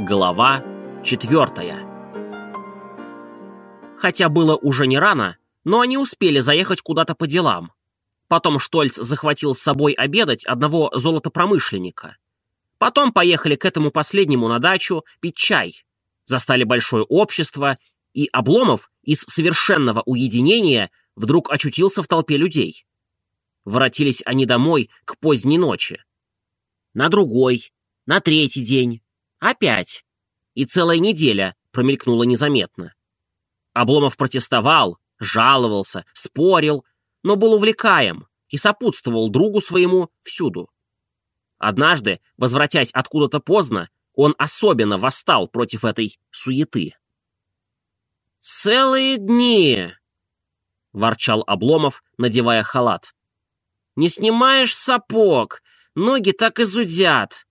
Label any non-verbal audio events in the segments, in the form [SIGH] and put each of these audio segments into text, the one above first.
Глава четвертая Хотя было уже не рано, но они успели заехать куда-то по делам. Потом Штольц захватил с собой обедать одного золотопромышленника. Потом поехали к этому последнему на дачу пить чай. Застали большое общество, и Обломов из совершенного уединения вдруг очутился в толпе людей. Воротились они домой к поздней ночи. На другой, на третий день, опять. И целая неделя промелькнула незаметно. Обломов протестовал, жаловался, спорил, но был увлекаем и сопутствовал другу своему всюду. Однажды, возвратясь откуда-то поздно, он особенно восстал против этой суеты. «Целые дни!» — ворчал Обломов, надевая халат. «Не снимаешь сапог, ноги так и зудят.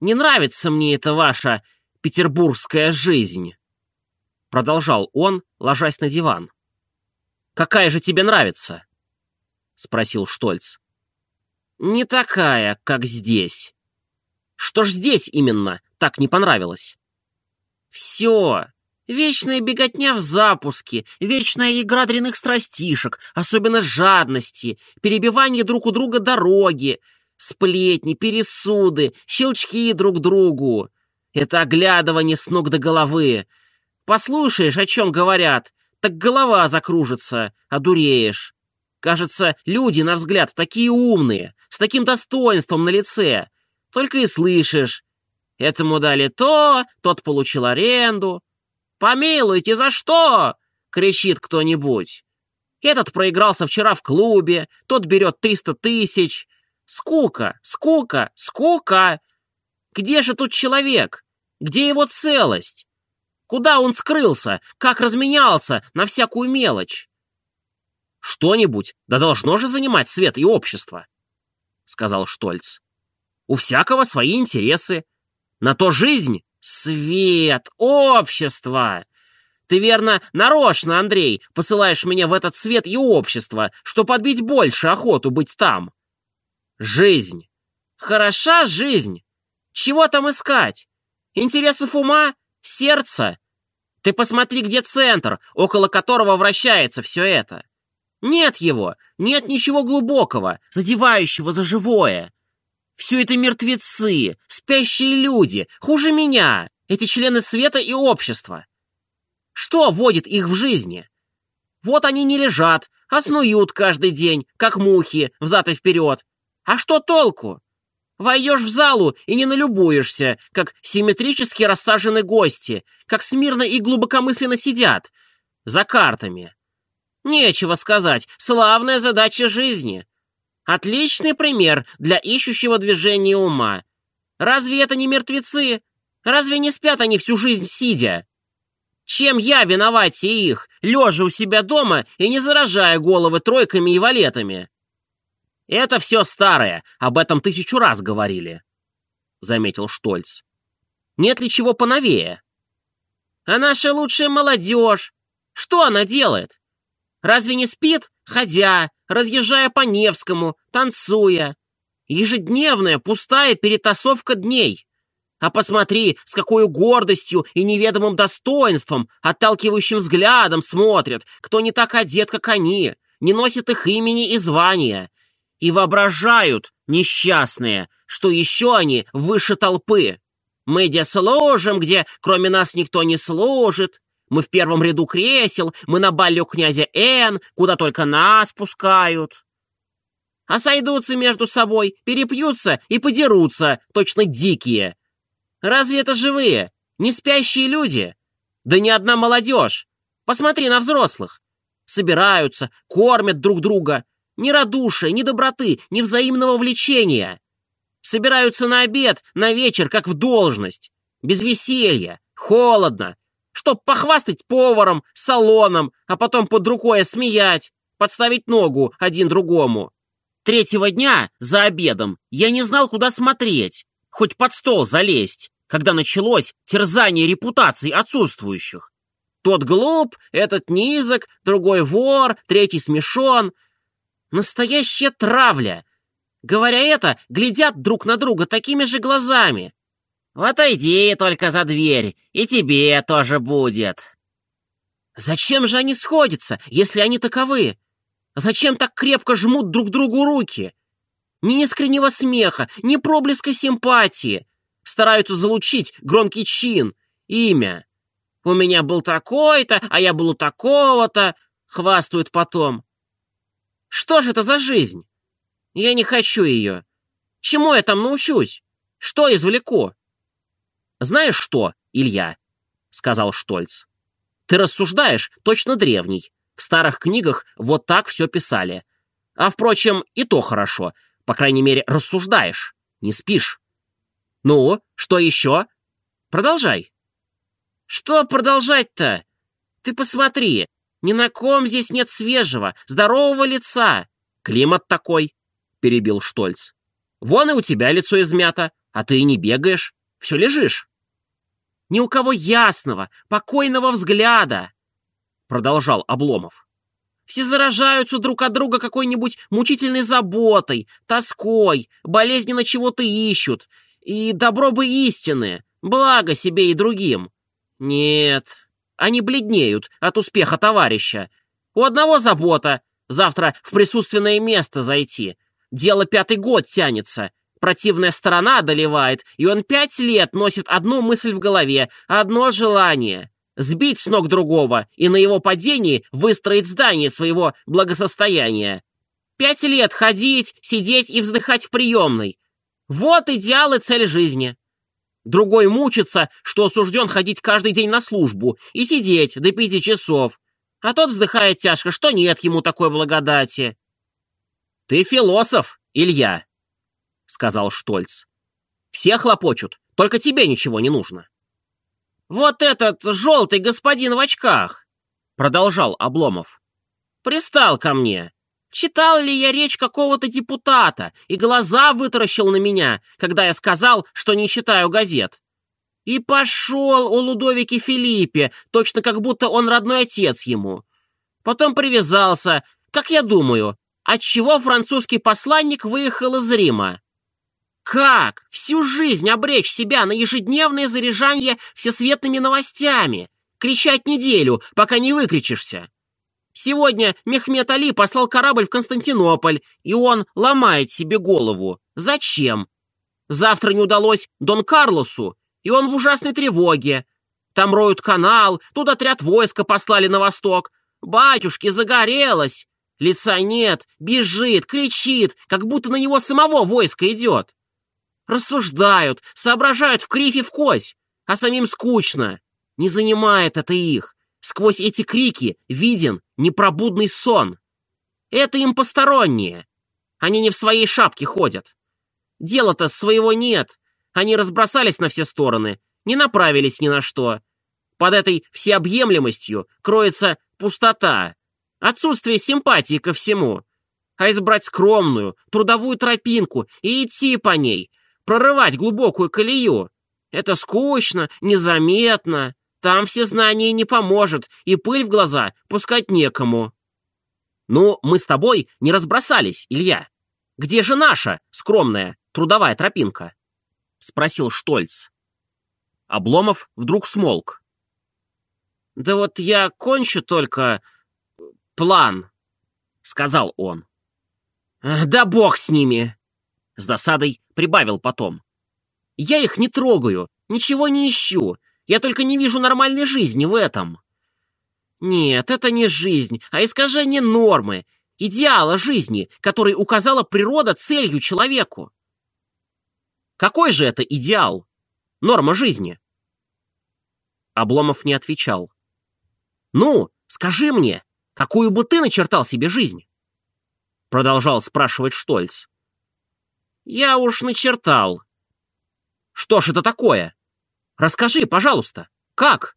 Не нравится мне эта ваша петербургская жизнь!» Продолжал он, ложась на диван. «Какая же тебе нравится?» — спросил Штольц. «Не такая, как здесь». «Что ж здесь именно так не понравилось?» «Все. Вечная беготня в запуске, вечная игра дрянных страстишек, особенно жадности, перебивание друг у друга дороги, сплетни, пересуды, щелчки друг другу. Это оглядывание с ног до головы. Послушаешь, о чем говорят, так голова закружится, одуреешь. Кажется, люди, на взгляд, такие умные, с таким достоинством на лице. Только и слышишь. Этому дали то, тот получил аренду. «Помилуйте, за что?» — кричит кто-нибудь. Этот проигрался вчера в клубе, тот берет триста тысяч. Скука, скука, скука. Где же тут человек? Где его целость? Куда он скрылся? Как разменялся на всякую мелочь? Что-нибудь, да должно же занимать свет и общество, сказал Штольц. У всякого свои интересы. На то жизнь Свет! Общество! Ты, верно, нарочно, Андрей, посылаешь меня в этот свет и общество, что подбить больше охоту быть там. Жизнь. Хороша жизнь. Чего там искать? Интересов ума? Сердца? Ты посмотри, где центр, около которого вращается все это. Нет его, нет ничего глубокого, задевающего за живое. Все это мертвецы, спящие люди, хуже меня, эти члены света и общества. Что вводит их в жизни? Вот они не лежат, а снуют каждый день, как мухи, взад и вперед. А что толку? Войдешь в залу и не налюбуешься, как симметрически рассажены гости, как смирно и глубокомысленно сидят, за картами. Нечего сказать, славная задача жизни. Отличный пример для ищущего движения ума. Разве это не мертвецы? Разве не спят они всю жизнь сидя? Чем я виноватее их, лежа у себя дома и не заражая головы тройками и валетами? Это все старое, об этом тысячу раз говорили, — заметил Штольц. Нет ли чего поновее? А наша лучшая молодежь, что она делает? Разве не спит, ходя, разъезжая по Невскому, танцуя? Ежедневная пустая перетасовка дней. А посмотри, с какой гордостью и неведомым достоинством, отталкивающим взглядом смотрят, кто не так одет, как они, не носит их имени и звания. И воображают, несчастные, что еще они выше толпы. Мы где служим, где кроме нас никто не служит, мы в первом ряду кресел, мы на балле у князя Н, куда только нас пускают. А сойдутся между собой, перепьются и подерутся, точно дикие. Разве это живые, не спящие люди? Да ни одна молодежь. Посмотри на взрослых. Собираются, кормят друг друга. Ни радушия, ни доброты, ни взаимного влечения. Собираются на обед, на вечер, как в должность. Без веселья, холодно, чтоб похвастать поваром, салоном, а потом под рукой смеять, подставить ногу один другому. Третьего дня, за обедом, я не знал, куда смотреть, хоть под стол залезть, когда началось терзание репутаций отсутствующих. Тот глуп, этот низок, другой вор, третий смешон. Настоящая травля. Говоря это, глядят друг на друга такими же глазами. Отойди только за дверь, и тебе тоже будет. Зачем же они сходятся, если они таковы? Зачем так крепко жмут друг другу руки? Ни искреннего смеха, ни проблеска симпатии. Стараются залучить громкий чин, имя. У меня был такой-то, а я был у такого-то, хвастают потом. Что же это за жизнь? Я не хочу ее. Чему я там научусь? Что извлеку? Знаешь что, Илья, — сказал Штольц, — ты рассуждаешь точно древний. В старых книгах вот так все писали. А, впрочем, и то хорошо. По крайней мере, рассуждаешь, не спишь. Ну, что еще? Продолжай. Что продолжать-то? Ты посмотри, ни на ком здесь нет свежего, здорового лица. Климат такой, перебил Штольц. Вон и у тебя лицо измято, а ты и не бегаешь, все лежишь. Ни у кого ясного, покойного взгляда, продолжал Обломов. Все заражаются друг от друга какой-нибудь мучительной заботой, тоской, болезненно чего-то ищут. И добро бы истины, благо себе и другим. Нет, они бледнеют от успеха товарища. У одного забота — завтра в присутственное место зайти. Дело пятый год тянется. Противная сторона одолевает, и он пять лет носит одну мысль в голове, одно желание — сбить с ног другого и на его падении выстроить здание своего благосостояния. Пять лет ходить, сидеть и вздыхать в приемной. Вот идеал и цель жизни. Другой мучится, что осужден ходить каждый день на службу и сидеть до пяти часов. А тот вздыхает тяжко, что нет ему такой благодати. «Ты философ, Илья», — сказал Штольц. «Все хлопочут, только тебе ничего не нужно». «Вот этот желтый господин в очках», — продолжал Обломов. «Пристал ко мне. Читал ли я речь какого-то депутата и глаза вытаращил на меня, когда я сказал, что не читаю газет. И пошел у Лудовики Филиппе, точно как будто он родной отец ему. Потом привязался, как я думаю, отчего французский посланник выехал из Рима. Как всю жизнь обречь себя на ежедневное заряжание всесветными новостями? Кричать неделю, пока не выкричишься. Сегодня Мехмед Али послал корабль в Константинополь, и он ломает себе голову. Зачем? Завтра не удалось Дон Карлосу, и он в ужасной тревоге. Там роют канал, тут отряд войска послали на восток. Батюшки, загорелось. Лица нет, бежит, кричит, как будто на него самого войско идет. Рассуждают, соображают в кривь и в кось, а самим скучно. Не занимает это их. Сквозь эти крики виден непробудный сон. Это им посторонние. Они не в своей шапке ходят. Дела-то своего нет. Они разбросались на все стороны, не направились ни на что. Под этой всеобъемлемостью кроется пустота, отсутствие симпатии ко всему. А избрать скромную, трудовую тропинку и идти по ней, прорывать глубокую колею — это скучно, незаметно. Там все знания не поможет, и пыль в глаза пускать некому. Ну, мы с тобой не разбросались, Илья. Где же наша скромная трудовая тропинка? Спросил Штольц. Обломов вдруг смолк. Да вот я кончу только план, сказал он. Да бог с ними! С досадой прибавил потом. Я их не трогаю, ничего не ищу, я только не вижу нормальной жизни в этом. Нет, это не жизнь, а искажение нормы, идеала жизни, который указала природа целью человеку. Какой же это идеал? Норма жизни? Обломов не отвечал. «Ну, скажи мне, какую бы ты начертал себе жизнь?» Продолжал спрашивать Штольц. «Я уж начертал». «Что ж это такое?» Расскажи, пожалуйста, как?»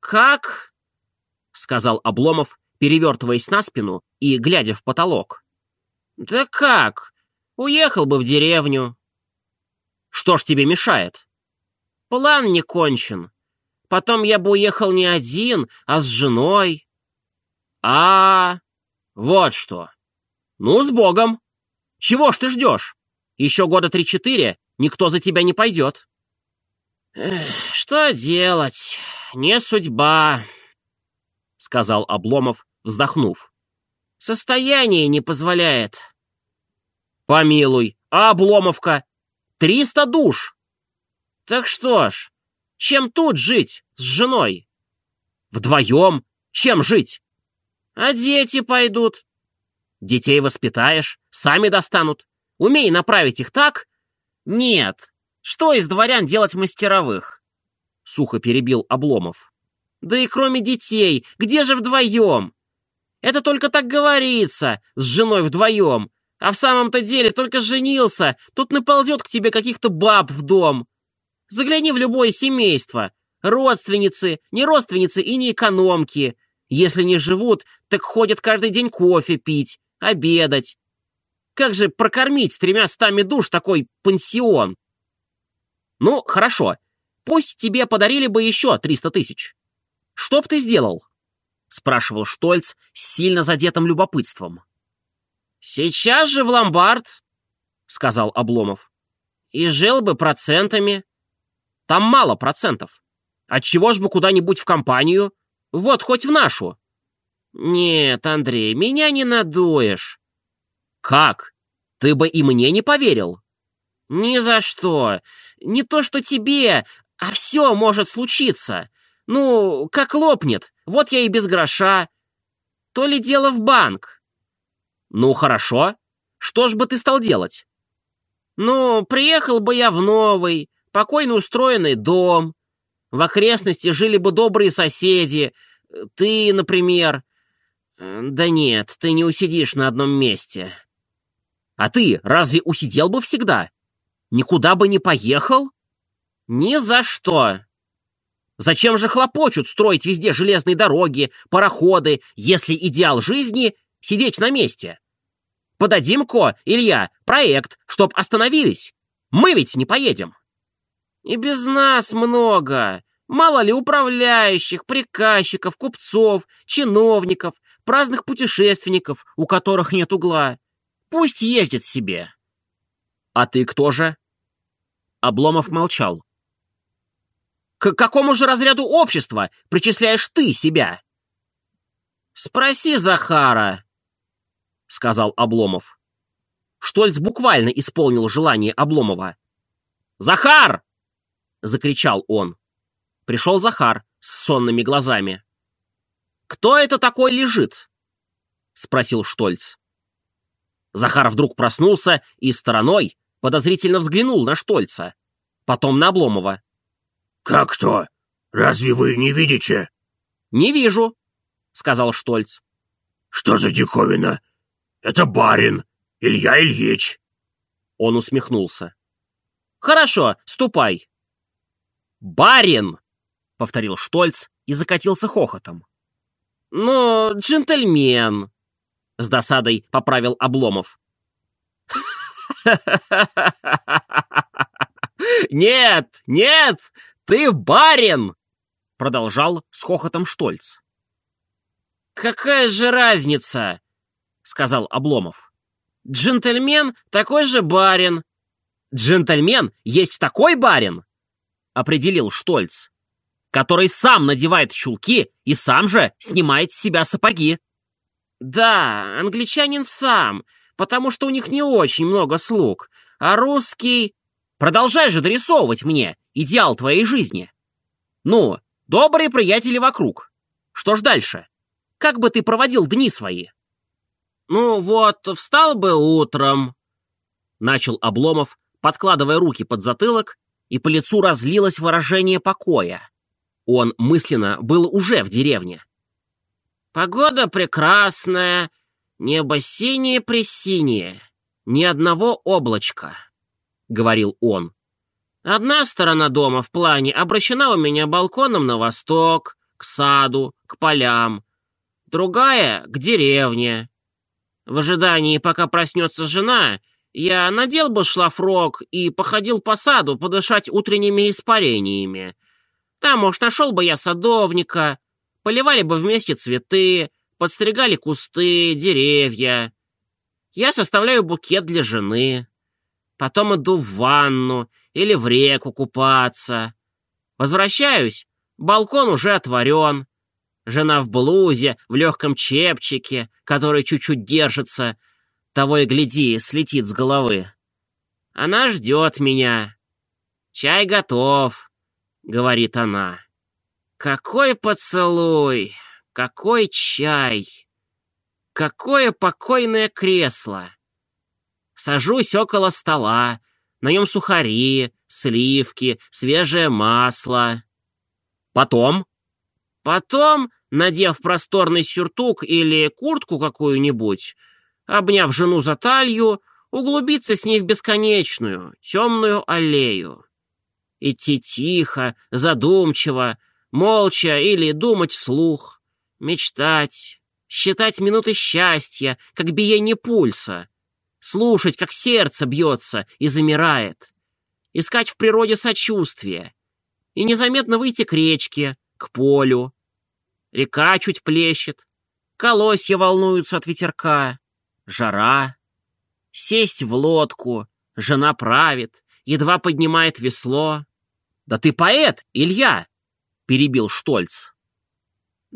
«Как?» — сказал Обломов, перевертываясь на спину и глядя в потолок. «Да как? Уехал бы в деревню». «Что ж тебе мешает?» «План не кончен. Потом я бы уехал не один, а с женой». «А, вот что. Ну, с Богом. Чего ж ты ждешь? Еще года три-четыре никто за тебя не пойдет». «Что делать? Не судьба», — сказал Обломов, вздохнув. «Состояние не позволяет». «Помилуй, а Обломовка? Триста душ!» «Так что ж, чем тут жить с женой?» «Вдвоем? Чем жить?» «А дети пойдут». «Детей воспитаешь, сами достанут. Умей направить их так?» «Нет, что из дворян делать мастеровых?» Сухо перебил Обломов. «Да и кроме детей, где же вдвоем? Это только так говорится, с женой вдвоем. А в самом-то деле только женился, тут наползет к тебе каких-то баб в дом. Загляни в любое семейство. Родственницы, не родственницы и не экономки. Если не живут, так ходят каждый день кофе пить, обедать. Как же прокормить тремя стами душ такой пансион? Ну, хорошо. Пусть тебе подарили бы еще 300 тысяч. Что б ты сделал? Спрашивал Штольц с сильно задетым любопытством. Сейчас же в ломбард, сказал Обломов. И жил бы процентами. Там мало процентов. Отчего ж бы куда-нибудь в компанию? Вот, хоть в нашу. Нет, Андрей, меня не надуешь. Как? Ты бы и мне не поверил. Ни за что. Не то, что тебе, а все может случиться. Ну, как лопнет, вот я и без гроша. То ли дело в банк. Ну, хорошо. Что ж бы ты стал делать? Ну, приехал бы я в новый, покойно устроенный дом. В окрестности жили бы добрые соседи. Ты, например. Да нет, ты не усидишь на одном месте. А ты разве усидел бы всегда? Никуда бы не поехал? Ни за что. Зачем же хлопочут строить везде железные дороги, пароходы, если идеал жизни — сидеть на месте? Подадим-ко, Илья, проект, чтоб остановились. Мы ведь не поедем. И без нас много. Мало ли управляющих, приказчиков, купцов, чиновников, праздных путешественников, у которых нет угла. Пусть ездит себе. «А ты кто же?» Обломов молчал. «К какому же разряду общества причисляешь ты себя?» «Спроси Захара», — сказал Обломов. Штольц буквально исполнил желание Обломова. «Захар!» — закричал он. Пришел Захар с сонными глазами. «Кто это такой лежит?» — спросил Штольц. Захар вдруг проснулся и стороной подозрительно взглянул на Штольца, потом на Обломова. «Как то? Разве вы не видите?» «Не вижу», — сказал Штольц. «Что за диковина? Это барин, Илья Ильич». Он усмехнулся. «Хорошо, ступай». «Барин!» — повторил Штольц и закатился хохотом. «Ну, джентльмен!» — с досадой поправил Обломов. [LAUGHS] «Нет, нет, ты барин!» — продолжал с хохотом Штольц. «Какая же разница?» — сказал Обломов. «Джентльмен такой же барин». «Джентльмен есть такой барин?» — определил Штольц, который сам надевает чулки и сам же снимает с себя сапоги. «Да, англичанин сам, потому что у них не очень много слуг, а русский... Продолжай же дорисовывать мне идеал твоей жизни. Ну, добрые приятели вокруг. Что ж дальше? Как бы ты проводил дни свои? Ну вот, встал бы утром, начал Обломов, подкладывая руки под затылок, и по лицу разлилось выражение покоя. Он мысленно был уже в деревне. Погода прекрасная, небо синее-пресинее, ни одного облачка, — говорил он. Одна сторона дома в плане обращена у меня балконом на восток, к саду, к полям, другая — к деревне. В ожидании, пока проснется жена, я надел бы шлафрок и походил по саду подышать утренними испарениями. Там уж нашел бы я садовника, Поливали бы вместе цветы, подстригали кусты, деревья. Я составляю букет для жены. Потом иду в ванну или в реку купаться. Возвращаюсь, балкон уже отворен. Жена в блузе, в легком чепчике, который чуть-чуть держится. Того и гляди, слетит с головы. Она ждет меня. «Чай готов», — говорит она. «Какой поцелуй! Какой чай! Какое покойное кресло!» Сажусь около стола, на нем сухари, сливки, свежее масло. Потом? Потом, надев просторный сюртук или куртку какую-нибудь, обняв жену за талью, углубиться с ней в бесконечную, темную аллею. Идти тихо, задумчиво, молча или думать вслух, мечтать, считать минуты счастья, как биение пульса, слушать, как сердце бьется и замирает, искать в природе сочувствие и незаметно выйти к речке, к полю. Река чуть плещет, колосья волнуются от ветерка, жара. Сесть в лодку, жена правит, едва поднимает весло. «Да ты поэт, Илья!» — перебил Штольц.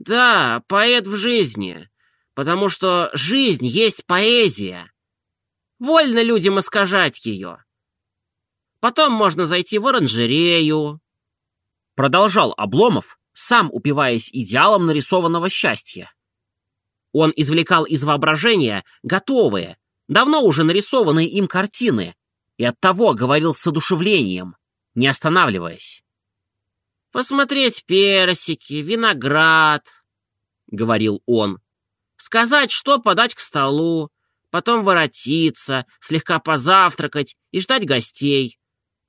«Да, поэт в жизни, потому что жизнь есть поэзия. Вольно людям искажать ее. Потом можно зайти в оранжерею». Продолжал Обломов, сам упиваясь идеалом нарисованного счастья. Он извлекал из воображения готовые, давно уже нарисованные им картины, и оттого говорил с одушевлением, не останавливаясь. «Посмотреть персики, виноград», — говорил он. «Сказать, что подать к столу, потом воротиться, слегка позавтракать и ждать гостей.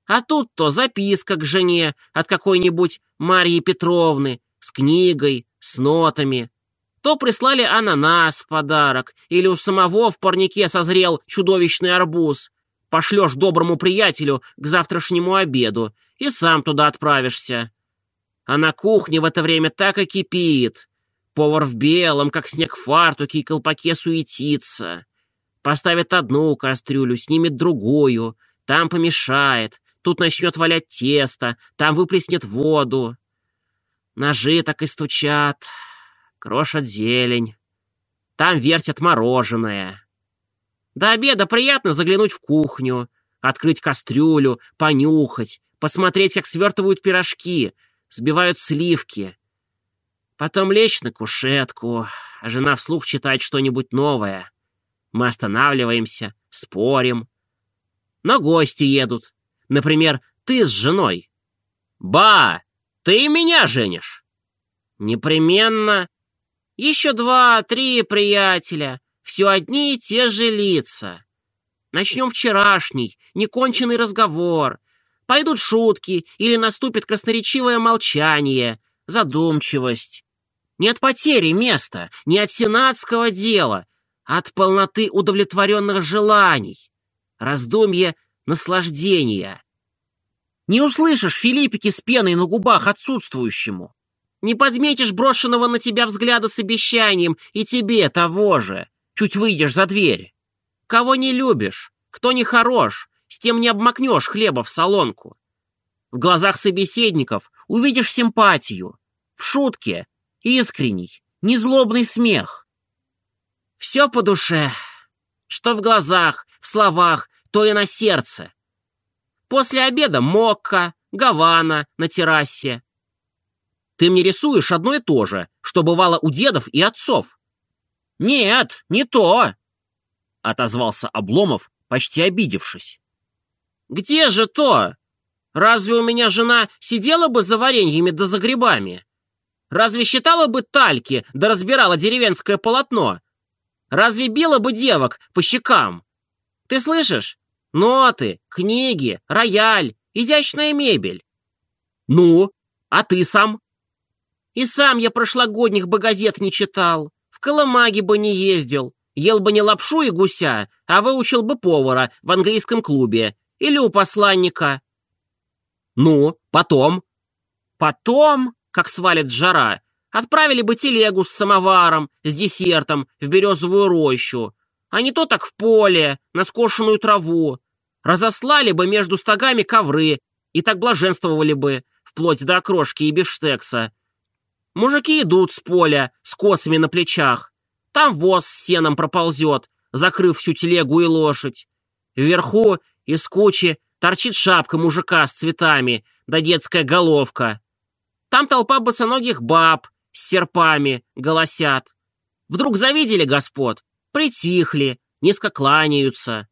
А тут то записка к жене от какой-нибудь Марьи Петровны с книгой, с нотами. То прислали ананас в подарок, или у самого в парнике созрел чудовищный арбуз, Пошлешь доброму приятелю к завтрашнему обеду и сам туда отправишься. А на кухне в это время так и кипит. Повар в белом, как снег в фартуке и колпаке суетится. Поставит одну кастрюлю, снимет другую, там помешает, тут начнет валять тесто, там выплеснет воду. Ножи так и стучат, крошат зелень. Там вертят мороженое. До обеда приятно заглянуть в кухню, открыть кастрюлю, понюхать, посмотреть, как свертывают пирожки, сбивают сливки. Потом лечь на кушетку, а жена вслух читает что-нибудь новое. Мы останавливаемся, спорим. Но гости едут. Например, ты с женой. «Ба, ты меня женишь?» «Непременно. Еще два-три приятеля. Все одни и те же лица. Начнем вчерашний, неконченный разговор. Пойдут шутки или наступит красноречивое молчание, задумчивость. Не от потери места, не от сенатского дела, а от полноты удовлетворенных желаний. Раздумье наслаждения. Не услышишь Филиппики с пеной на губах отсутствующему. Не подметишь брошенного на тебя взгляда с обещанием и тебе того же чуть выйдешь за дверь. Кого не любишь, кто не хорош, с тем не обмакнешь хлеба в солонку. В глазах собеседников увидишь симпатию, в шутке искренний, незлобный смех. Все по душе, что в глазах, в словах, то и на сердце. После обеда мокка, гавана на террасе. Ты мне рисуешь одно и то же, что бывало у дедов и отцов. «Нет, не то!» — отозвался Обломов, почти обидевшись. «Где же то? Разве у меня жена сидела бы за вареньями да за грибами? Разве считала бы тальки да разбирала деревенское полотно? Разве била бы девок по щекам? Ты слышишь? Ноты, книги, рояль, изящная мебель. Ну, а ты сам? И сам я прошлогодних бы газет не читал колымаге бы не ездил, ел бы не лапшу и гуся, а выучил бы повара в английском клубе или у посланника. Ну, потом? Потом, как свалит жара, отправили бы телегу с самоваром, с десертом в березовую рощу, а не то так в поле, на скошенную траву. Разослали бы между стогами ковры и так блаженствовали бы, вплоть до окрошки и бифштекса. Мужики идут с поля, с косами на плечах. Там воз с сеном проползет, закрыв всю телегу и лошадь. Вверху из кучи торчит шапка мужика с цветами, да детская головка. Там толпа босоногих баб с серпами голосят. Вдруг завидели господ, притихли, низко кланяются.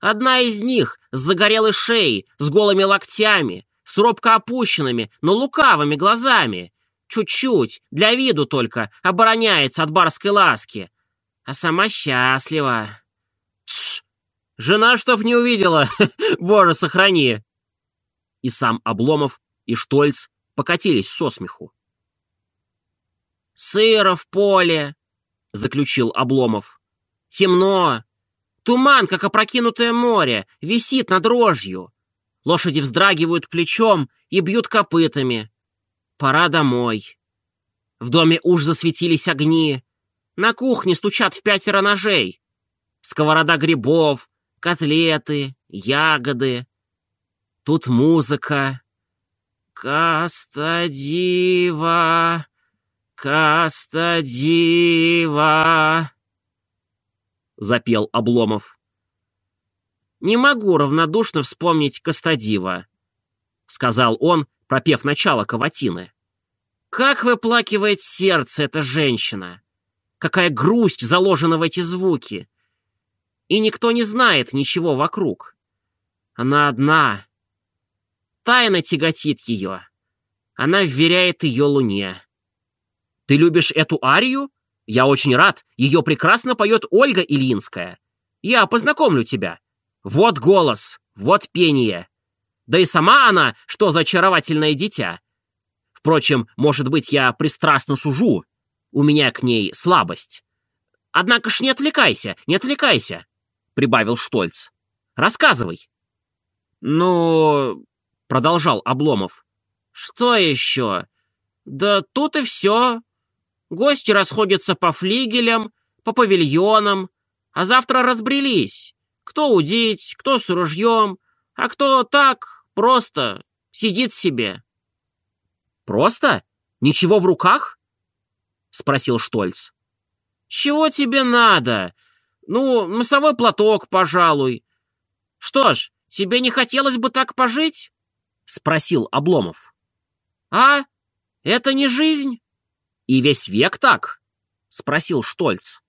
Одна из них с загорелой шеей, с голыми локтями, с робко опущенными, но лукавыми глазами. Чуть-чуть, для виду только, обороняется от барской ласки. А сама счастлива. Тш, жена чтоб не увидела, [LAUGHS] боже, сохрани. И сам Обломов, и Штольц покатились со смеху. «Сыро в поле», — заключил Обломов. «Темно. Туман, как опрокинутое море, висит над дрожью. Лошади вздрагивают плечом и бьют копытами. Пора домой. В доме уж засветились огни. На кухне стучат в пятеро ножей. Сковорода грибов, котлеты, ягоды. Тут музыка. Кастадива, Кастадива, запел Обломов. «Не могу равнодушно вспомнить Кастадива», — сказал он, пропев начало каватины. «Как выплакивает сердце эта женщина! Какая грусть заложена в эти звуки! И никто не знает ничего вокруг. Она одна. Тайна тяготит ее. Она вверяет ее луне. Ты любишь эту арию? Я очень рад. Ее прекрасно поет Ольга Ильинская. Я познакомлю тебя. Вот голос, вот пение. Да и сама она, что за очаровательное дитя. Впрочем, может быть, я пристрастно сужу. У меня к ней слабость. Однако ж не отвлекайся, не отвлекайся, — прибавил Штольц. Рассказывай. Ну, — продолжал Обломов. Что еще? Да тут и все. Гости расходятся по флигелям, по павильонам, а завтра разбрелись. Кто удить, кто с ружьем, а кто так, просто сидит себе. «Просто? Ничего в руках?» — спросил Штольц. «Чего тебе надо? Ну, носовой платок, пожалуй. Что ж, тебе не хотелось бы так пожить?» — спросил Обломов. «А? Это не жизнь?» «И весь век так?» — спросил Штольц.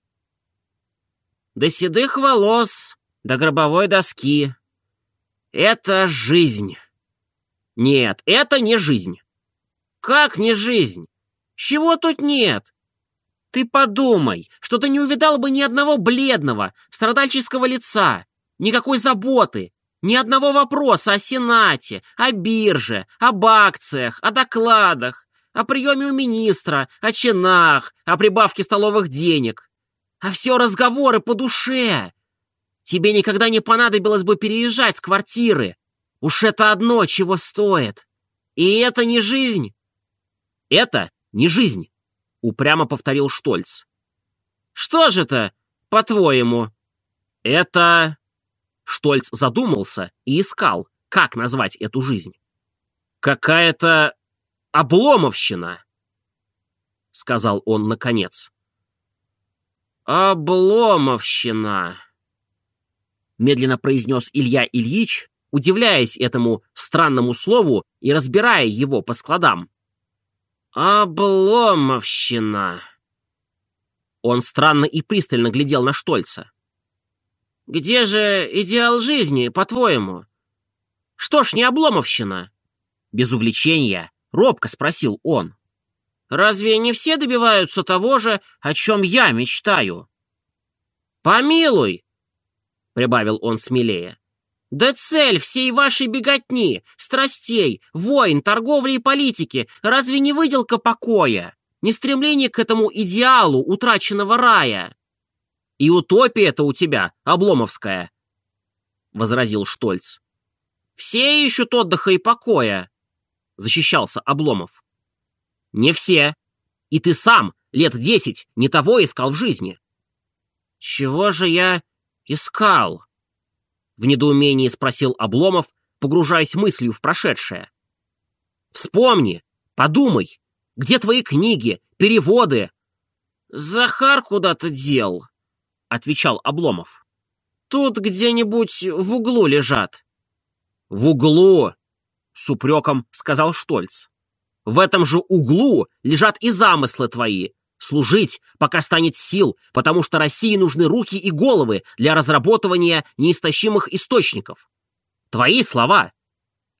«До седых волос, до гробовой доски. Это жизнь. Нет, это не жизнь. Как не жизнь? Чего тут нет? Ты подумай, что ты не увидал бы ни одного бледного, страдальческого лица, никакой заботы, ни одного вопроса о Сенате, о бирже, об акциях, о докладах, о приеме у министра, о чинах, о прибавке столовых денег. А все разговоры по душе. Тебе никогда не понадобилось бы переезжать с квартиры. Уж это одно чего стоит. И это не жизнь. Это не жизнь, упрямо повторил Штольц. Что же это, по-твоему? Это... Штольц задумался и искал, как назвать эту жизнь. Какая-то обломовщина, сказал он наконец. Обломовщина медленно произнес Илья Ильич, удивляясь этому странному слову и разбирая его по складам. «Обломовщина!» Он странно и пристально глядел на Штольца. «Где же идеал жизни, по-твоему?» «Что ж, не обломовщина?» Без увлечения, робко спросил он. «Разве не все добиваются того же, о чем я мечтаю?» «Помилуй!» — прибавил он смелее. «Да цель всей вашей беготни, страстей, войн, торговли и политики разве не выделка покоя, не стремление к этому идеалу утраченного рая?» «И утопия это у тебя, Обломовская», — возразил Штольц. «Все ищут отдыха и покоя», — защищался Обломов. «Не все. И ты сам лет десять не того искал в жизни». «Чего же я искал?» В недоумении спросил Обломов, погружаясь мыслью в прошедшее. Вспомни, подумай, где твои книги, переводы? Захар куда-то дел, отвечал Обломов. Тут где-нибудь в углу лежат. В углу, с упреком сказал Штольц. В этом же углу лежат и замыслы твои. Служить, пока станет сил, потому что России нужны руки и головы для разработывания неистощимых источников. Твои слова.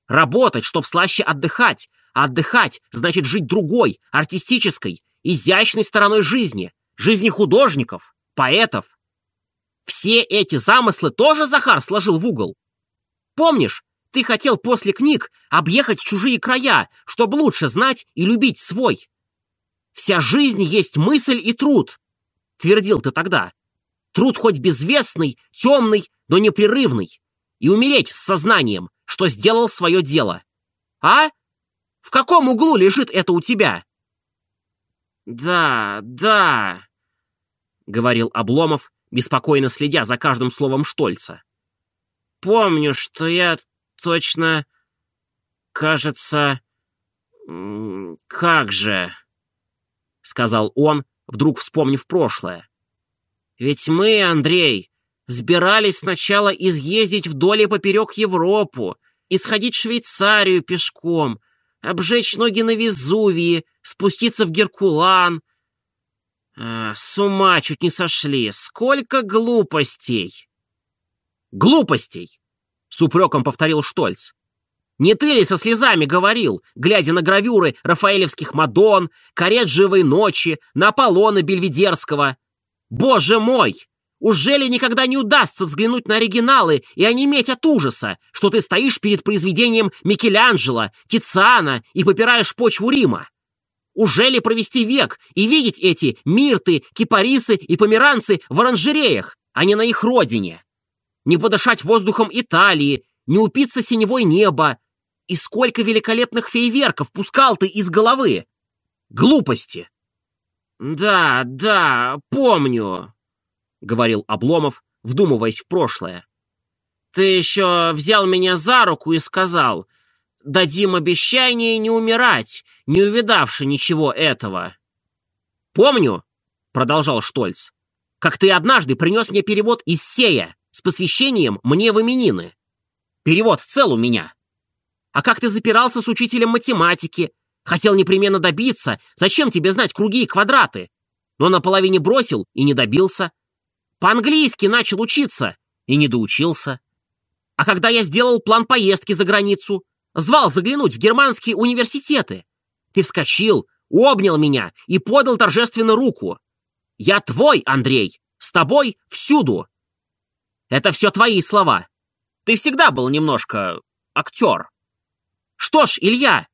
Работать, чтоб слаще отдыхать, а отдыхать значит жить другой, артистической, изящной стороной жизни, жизни художников, поэтов. Все эти замыслы тоже Захар сложил в угол. Помнишь, ты хотел после книг объехать чужие края, чтобы лучше знать и любить свой. Вся жизнь есть мысль и труд, твердил ты тогда. Труд хоть безвестный, темный, но непрерывный. И умереть с сознанием, что сделал свое дело. А? В каком углу лежит это у тебя? Да, да, говорил Обломов, беспокойно следя за каждым словом Штольца. Помню, что я точно... Кажется... Как же... Сказал он, вдруг вспомнив прошлое. Ведь мы, Андрей, сбирались сначала изъездить вдоль и поперек Европу, исходить в Швейцарию пешком, обжечь ноги на Везувии, спуститься в Геркулан. А, с ума чуть не сошли. Сколько глупостей! Глупостей! С упреком повторил Штольц. Не ты ли со слезами говорил, глядя на гравюры рафаэлевских Мадон, карет живой ночи, на Аполлона Бельведерского? Боже мой! Уже ли никогда не удастся взглянуть на оригиналы и онеметь от ужаса, что ты стоишь перед произведением Микеланджело, Тициана и попираешь почву Рима? Уже ли провести век и видеть эти мирты, кипарисы и померанцы в оранжереях, а не на их родине? не подышать воздухом Италии, не упиться синевой неба. И сколько великолепных фейверков пускал ты из головы! Глупости! «Да, да, помню», — говорил Обломов, вдумываясь в прошлое. «Ты еще взял меня за руку и сказал, дадим обещание не умирать, не увидавши ничего этого». «Помню», — продолжал Штольц, «как ты однажды принес мне перевод из Сея с посвящением мне в именины. Перевод цел у меня. А как ты запирался с учителем математики? Хотел непременно добиться. Зачем тебе знать круги и квадраты? Но наполовине бросил и не добился. По-английски начал учиться и не доучился. А когда я сделал план поездки за границу, звал заглянуть в германские университеты, ты вскочил, обнял меня и подал торжественно руку. Я твой, Андрей, с тобой всюду. Это все твои слова. Ты всегда был немножко актер. Что ж, Илья,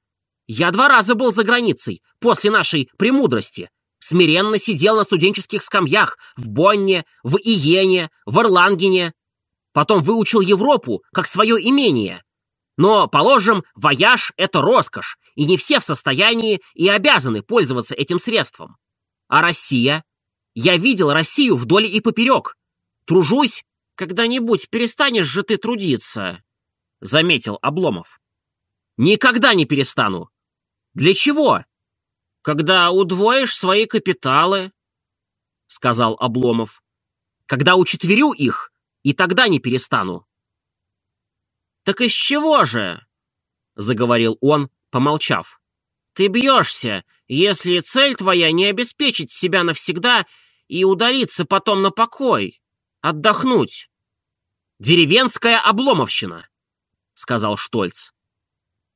я два раза был за границей после нашей премудрости. Смиренно сидел на студенческих скамьях в Бонне, в Иене, в Орлангене. Потом выучил Европу как свое имение. Но, положим, вояж — это роскошь, и не все в состоянии и обязаны пользоваться этим средством. А Россия? Я видел Россию вдоль и поперек. Тружусь «Когда-нибудь перестанешь же ты трудиться», — заметил Обломов. «Никогда не перестану. Для чего?» «Когда удвоишь свои капиталы», — сказал Обломов. «Когда учетверю их, и тогда не перестану». «Так из чего же?» — заговорил он, помолчав. «Ты бьешься, если цель твоя не обеспечить себя навсегда и удалиться потом на покой, отдохнуть». Деревенская обломовщина, сказал Штольц.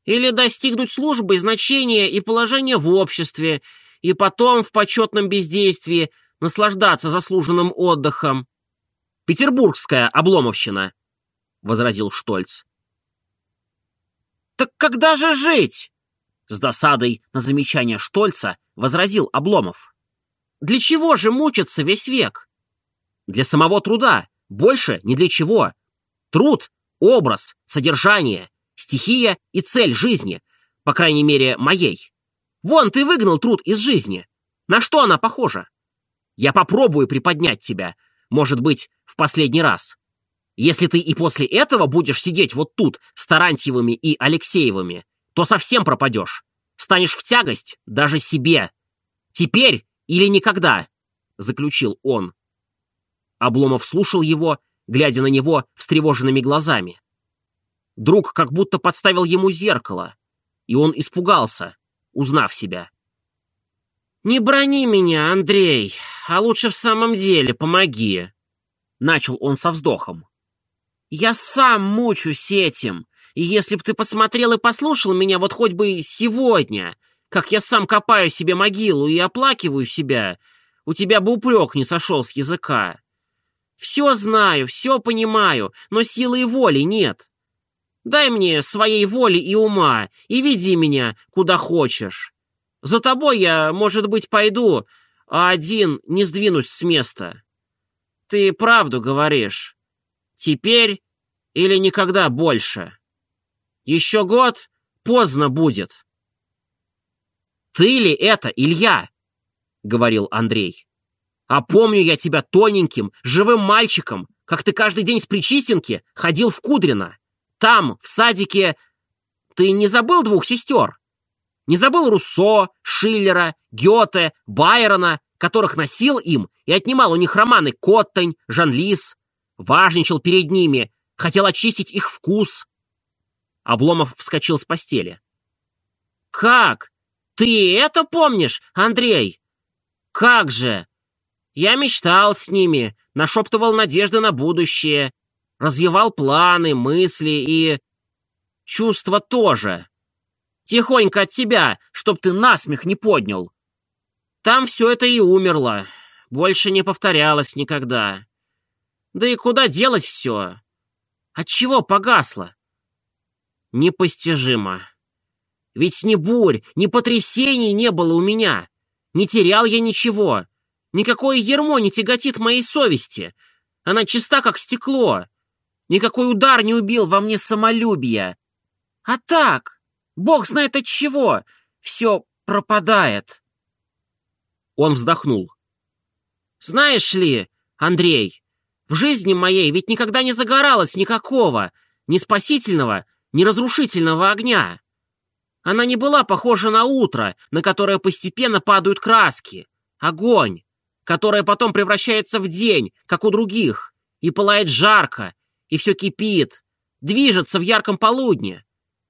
Или достигнуть службы, значения и положения в обществе, и потом в почетном бездействии наслаждаться заслуженным отдыхом. Петербургская обломовщина, возразил Штольц. Так когда же жить? С досадой на замечание Штольца возразил Обломов. Для чего же мучиться весь век? Для самого труда, больше ни для чего. Труд, образ, содержание, стихия и цель жизни, по крайней мере, моей. Вон, ты выгнал труд из жизни. На что она похожа? Я попробую приподнять тебя, может быть, в последний раз. Если ты и после этого будешь сидеть вот тут с Тарантьевыми и Алексеевыми, то совсем пропадешь. Станешь в тягость даже себе. Теперь или никогда, — заключил он. Обломов слушал его, глядя на него встревоженными глазами. Друг как будто подставил ему зеркало, и он испугался, узнав себя. «Не брони меня, Андрей, а лучше в самом деле помоги», — начал он со вздохом. «Я сам мучусь этим, и если б ты посмотрел и послушал меня вот хоть бы сегодня, как я сам копаю себе могилу и оплакиваю себя, у тебя бы упрек не сошел с языка. Все знаю, все понимаю, но силы и воли нет. Дай мне своей воли и ума, и веди меня, куда хочешь. За тобой я, может быть, пойду, а один не сдвинусь с места. Ты правду говоришь. Теперь или никогда больше. Еще год поздно будет. «Ты ли это, Илья?» — говорил Андрей. «А помню я тебя тоненьким, живым мальчиком, как ты каждый день с Причистенки ходил в Кудрино. Там, в садике, ты не забыл двух сестер? Не забыл Руссо, Шиллера, Гёте, Байрона, которых носил им и отнимал у них романы Коттань, Жанлис, важничал перед ними, хотел очистить их вкус. Обломов вскочил с постели. «Как? Ты это помнишь, Андрей? Как же? Я мечтал с ними, нашептывал надежды на будущее, развивал планы, мысли и... чувства тоже. Тихонько от тебя, чтоб ты насмех не поднял. Там все это и умерло, больше не повторялось никогда. Да и куда делось все? Отчего погасло? Непостижимо. Ведь ни бурь, ни потрясений не было у меня. Не терял я ничего. Никакое ермо не тяготит моей совести. Она чиста, как стекло. Никакой удар не убил во мне самолюбия. А так, бог знает от чего, все пропадает. Он вздохнул. Знаешь ли, Андрей, в жизни моей ведь никогда не загоралось никакого, ни спасительного, ни разрушительного огня. Она не была похожа на утро, на которое постепенно падают краски. Огонь, которое потом превращается в день, как у других, и пылает жарко, и все кипит, движется в ярком полудне,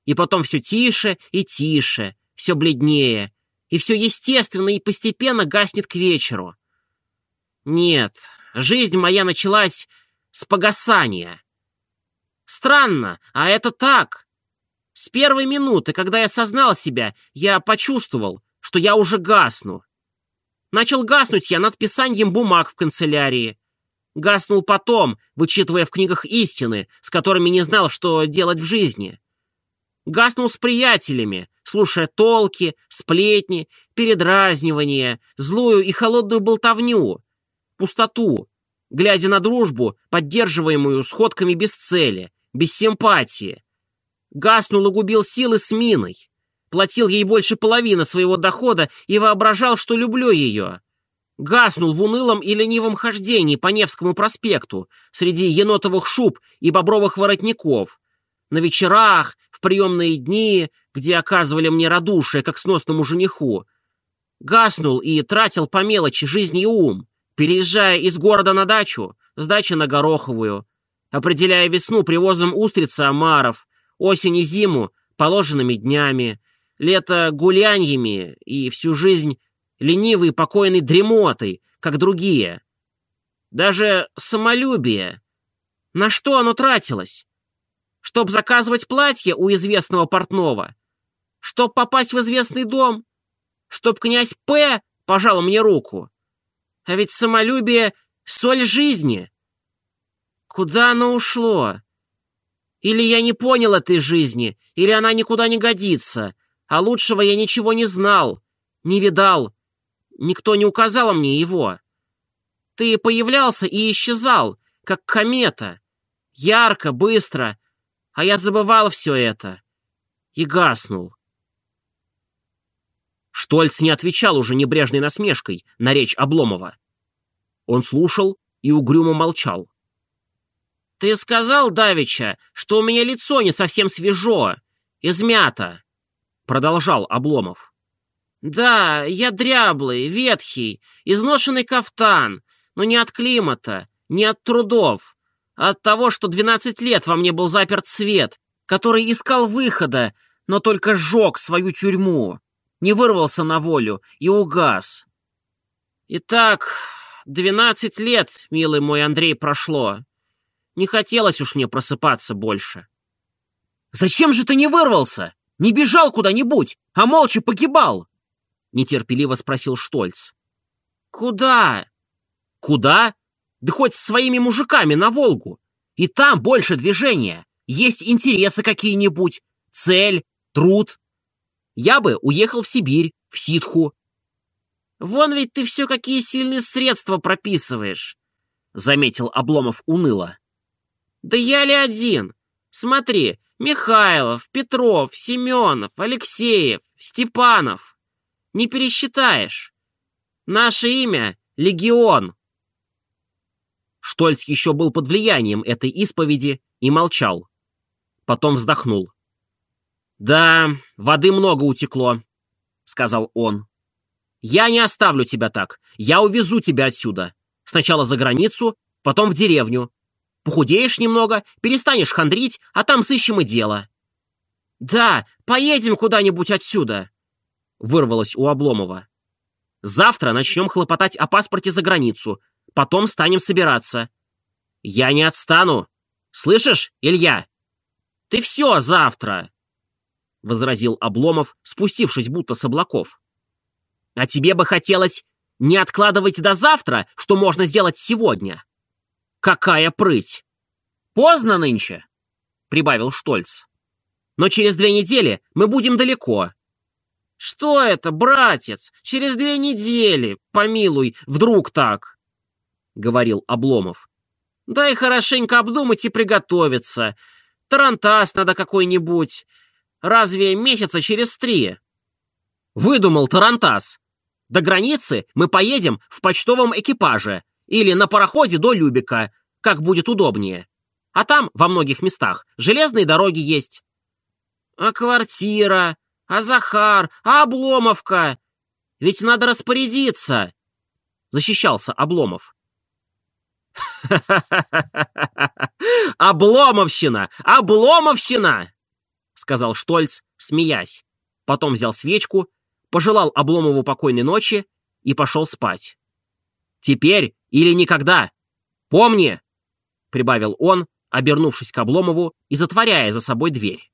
и потом все тише и тише, все бледнее, и все естественно и постепенно гаснет к вечеру. Нет, жизнь моя началась с погасания. Странно, а это так. С первой минуты, когда я сознал себя, я почувствовал, что я уже гасну. Начал гаснуть я над писанием бумаг в канцелярии, Гаснул потом, вычитывая в книгах истины, с которыми не знал, что делать в жизни. Гаснул с приятелями, слушая толки, сплетни, передразнивания, злую и холодную болтовню, пустоту, глядя на дружбу, поддерживаемую сходками без цели, без симпатии. Гаснул и губил силы с миной, платил ей больше половины своего дохода и воображал, что люблю ее гаснул в унылом и ленивом хождении по Невскому проспекту среди енотовых шуб и бобровых воротников, на вечерах, в приемные дни, где оказывали мне радушие, как сносному жениху. Гаснул и тратил по мелочи жизнь и ум, переезжая из города на дачу, с дачи на Гороховую, определяя весну привозом устрицы омаров, осень и зиму положенными днями, лето гуляньями и всю жизнь ленивой покойной дремотой, как другие. Даже самолюбие. На что оно тратилось? Чтоб заказывать платье у известного портного? Чтоб попасть в известный дом? Чтоб князь П. пожал мне руку? А ведь самолюбие — соль жизни. Куда оно ушло? Или я не понял этой жизни, или она никуда не годится, а лучшего я ничего не знал, не видал, Никто не указал мне его. Ты появлялся и исчезал, как комета. Ярко, быстро. А я забывал все это. И гаснул. Штольц не отвечал уже небрежной насмешкой на речь Обломова. Он слушал и угрюмо молчал. «Ты сказал, Давича, что у меня лицо не совсем свежо, измято. Продолжал Обломов. «Да, я дряблый, ветхий, изношенный кафтан, но не от климата, не от трудов, а от того, что двенадцать лет во мне был заперт свет, который искал выхода, но только сжег свою тюрьму, не вырвался на волю и угас. Итак, двенадцать лет, милый мой Андрей, прошло. Не хотелось уж мне просыпаться больше. «Зачем же ты не вырвался? Не бежал куда-нибудь, а молча погибал?» Нетерпеливо спросил Штольц. «Куда?» «Куда? Да хоть с своими мужиками на Волгу. И там больше движения. Есть интересы какие-нибудь, цель, труд. Я бы уехал в Сибирь, в Ситху. Вон ведь ты все какие сильные средства прописываешь, заметил Обломов уныло. Да я ли один? Смотри, Михайлов, Петров, Семенов, Алексеев, Степанов. Не пересчитаешь. Наше имя — Легион. Штольц еще был под влиянием этой исповеди и молчал. Потом вздохнул. «Да, воды много утекло», — сказал он. «Я не оставлю тебя так. Я увезу тебя отсюда. Сначала за границу, потом в деревню. Похудеешь немного, перестанешь хандрить, а там сыщем и дело». «Да, поедем куда-нибудь отсюда», — вырвалось у Обломова. «Завтра начнем хлопотать о паспорте за границу, потом станем собираться». «Я не отстану. Слышишь, Илья? Ты все завтра!» — возразил Обломов, спустившись будто с облаков. «А тебе бы хотелось не откладывать до завтра, что можно сделать сегодня?» «Какая прыть!» «Поздно нынче!» — прибавил Штольц. «Но через две недели мы будем далеко». «Что это, братец? Через две недели, помилуй, вдруг так?» — говорил Обломов. «Дай хорошенько обдумать и приготовиться. Тарантас надо какой-нибудь. Разве месяца через три?» «Выдумал Тарантас. До границы мы поедем в почтовом экипаже или на пароходе до Любика, как будет удобнее. А там, во многих местах, железные дороги есть». «А квартира? А Захар? А Обломовка? Ведь надо распорядиться!» Защищался Обломов. [LAUGHS] «Обломовщина! Обломовщина!» — сказал Штольц, смеясь. Потом взял свечку, пожелал Обломову покойной ночи и пошел спать. «Теперь или никогда! Помни!» — прибавил он, обернувшись к Обломову и затворяя за собой дверь.